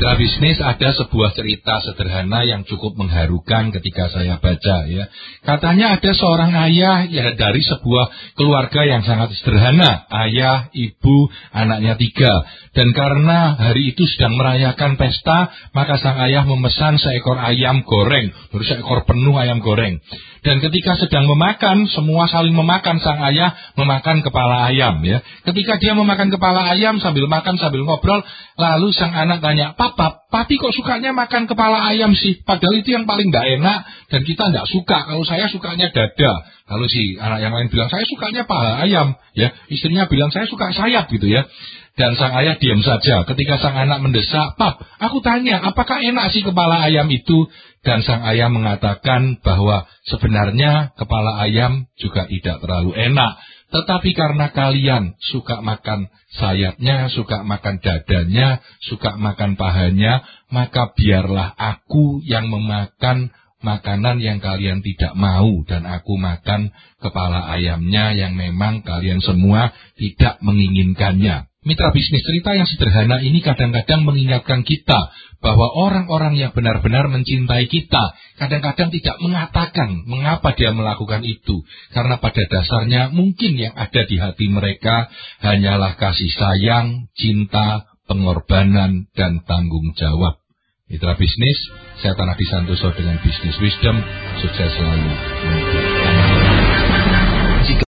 Mitra bisnis ada sebuah cerita sederhana yang cukup mengharukan ketika saya baca ya. Katanya ada seorang ayah ya dari sebuah keluarga yang sangat sederhana. Ayah, ibu, anaknya tiga. Dan karena hari itu sedang merayakan pesta, maka sang ayah memesan seekor ayam goreng. Baru seekor penuh ayam goreng. Dan ketika sedang memakan, semua saling memakan. Sang ayah memakan kepala ayam ya. Ketika dia memakan kepala ayam sambil makan sambil ngobrol, lalu sang anak tanya, papi kok sukanya makan kepala ayam sih? Padahal itu yang paling tidak enak dan kita tidak suka. Kalau saya sukanya dada. Kalau si anak yang lain bilang, saya sukanya paha ayam. ya Istrinya bilang, saya suka sayap gitu ya. Dan sang ayah diam saja. Ketika sang anak mendesak, Pap, aku tanya, apakah enak sih kepala ayam itu? Dan sang ayah mengatakan bahwa sebenarnya kepala ayam juga tidak terlalu enak. Tetapi karena kalian suka makan sayapnya, suka makan dadanya, suka makan pahanya, maka biarlah aku yang memakan makanan yang kalian tidak mau dan aku makan kepala ayamnya yang memang kalian semua tidak menginginkannya. Mitra bisnis cerita yang sederhana ini kadang-kadang mengingatkan kita bahwa orang-orang yang benar-benar mencintai kita kadang-kadang tidak mengatakan mengapa dia melakukan itu. Karena pada dasarnya mungkin yang ada di hati mereka hanyalah kasih sayang, cinta, pengorbanan, dan tanggung jawab. Mitra bisnis, saya Tanah Santoso dengan Bisnis Wisdom, sukses selalu.